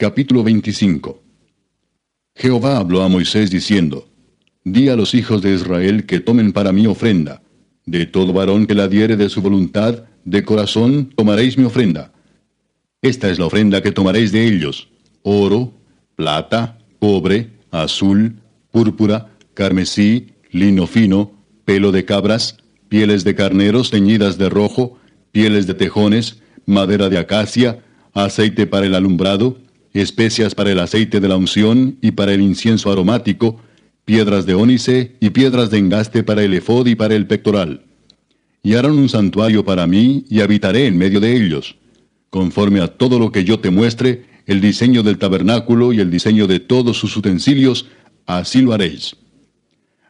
Capítulo 25 Jehová habló a Moisés diciendo, Di a los hijos de Israel que tomen para mí ofrenda. De todo varón que la diere de su voluntad, de corazón, tomaréis mi ofrenda. Esta es la ofrenda que tomaréis de ellos, oro, plata, cobre, azul, púrpura, carmesí, lino fino, pelo de cabras, pieles de carneros teñidas de rojo, pieles de tejones, madera de acacia, aceite para el alumbrado, especias para el aceite de la unción y para el incienso aromático, piedras de ónice y piedras de engaste para el efod y para el pectoral. Y harán un santuario para mí y habitaré en medio de ellos. Conforme a todo lo que yo te muestre, el diseño del tabernáculo y el diseño de todos sus utensilios, así lo haréis.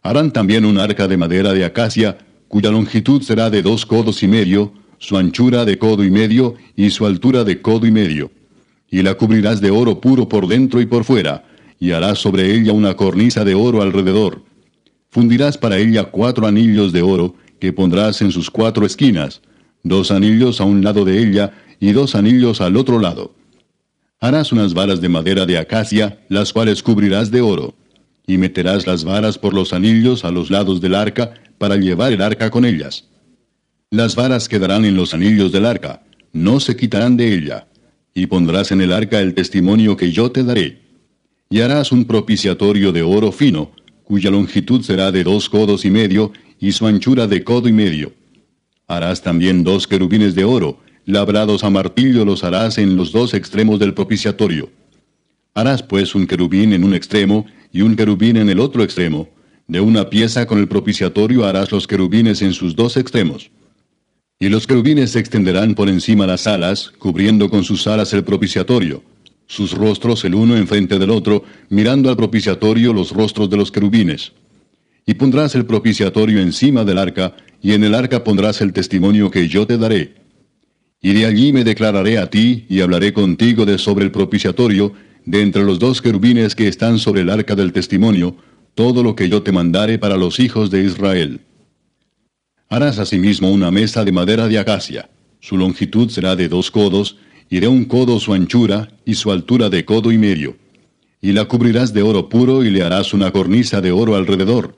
Harán también un arca de madera de acacia, cuya longitud será de dos codos y medio, su anchura de codo y medio y su altura de codo y medio y la cubrirás de oro puro por dentro y por fuera, y harás sobre ella una cornisa de oro alrededor. Fundirás para ella cuatro anillos de oro, que pondrás en sus cuatro esquinas, dos anillos a un lado de ella y dos anillos al otro lado. Harás unas varas de madera de acacia, las cuales cubrirás de oro, y meterás las varas por los anillos a los lados del arca, para llevar el arca con ellas. Las varas quedarán en los anillos del arca, no se quitarán de ella y pondrás en el arca el testimonio que yo te daré. Y harás un propiciatorio de oro fino, cuya longitud será de dos codos y medio, y su anchura de codo y medio. Harás también dos querubines de oro, labrados a martillo los harás en los dos extremos del propiciatorio. Harás pues un querubín en un extremo y un querubín en el otro extremo. De una pieza con el propiciatorio harás los querubines en sus dos extremos. Y los querubines se extenderán por encima las alas, cubriendo con sus alas el propiciatorio, sus rostros el uno enfrente del otro, mirando al propiciatorio los rostros de los querubines. Y pondrás el propiciatorio encima del arca, y en el arca pondrás el testimonio que yo te daré. Y de allí me declararé a ti, y hablaré contigo de sobre el propiciatorio, de entre los dos querubines que están sobre el arca del testimonio, todo lo que yo te mandare para los hijos de Israel. Harás asimismo una mesa de madera de acacia. Su longitud será de dos codos, y de un codo su anchura, y su altura de codo y medio. Y la cubrirás de oro puro, y le harás una cornisa de oro alrededor.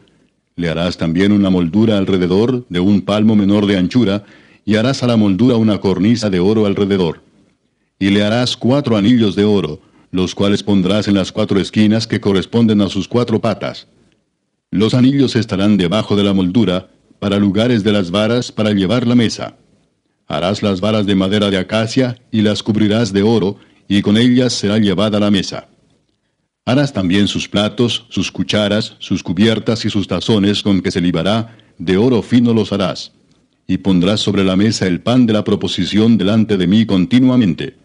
Le harás también una moldura alrededor, de un palmo menor de anchura, y harás a la moldura una cornisa de oro alrededor. Y le harás cuatro anillos de oro, los cuales pondrás en las cuatro esquinas que corresponden a sus cuatro patas. Los anillos estarán debajo de la moldura, para lugares de las varas para llevar la mesa. Harás las varas de madera de acacia y las cubrirás de oro, y con ellas será llevada la mesa. Harás también sus platos, sus cucharas, sus cubiertas y sus tazones con que se libará, de oro fino los harás. Y pondrás sobre la mesa el pan de la proposición delante de mí continuamente.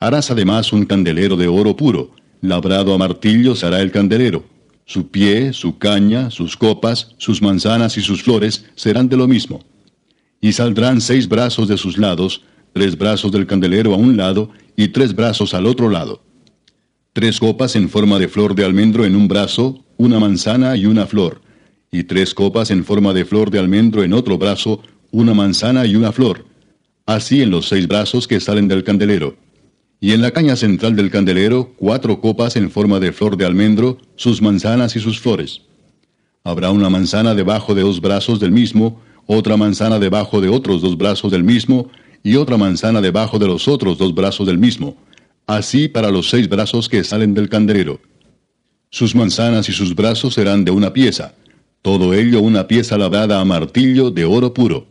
Harás además un candelero de oro puro, labrado a martillo será el candelero su pie, su caña, sus copas, sus manzanas y sus flores serán de lo mismo. Y saldrán seis brazos de sus lados, tres brazos del candelero a un lado y tres brazos al otro lado. Tres copas en forma de flor de almendro en un brazo, una manzana y una flor. Y tres copas en forma de flor de almendro en otro brazo, una manzana y una flor. Así en los seis brazos que salen del candelero y en la caña central del candelero cuatro copas en forma de flor de almendro, sus manzanas y sus flores. Habrá una manzana debajo de dos brazos del mismo, otra manzana debajo de otros dos brazos del mismo, y otra manzana debajo de los otros dos brazos del mismo, así para los seis brazos que salen del candelero. Sus manzanas y sus brazos serán de una pieza, todo ello una pieza labrada a martillo de oro puro.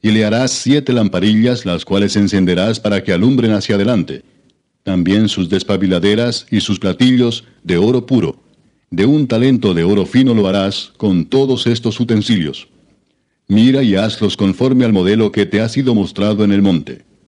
Y le harás siete lamparillas, las cuales encenderás para que alumbren hacia adelante también sus despabiladeras y sus platillos de oro puro. De un talento de oro fino lo harás con todos estos utensilios. Mira y hazlos conforme al modelo que te ha sido mostrado en el monte.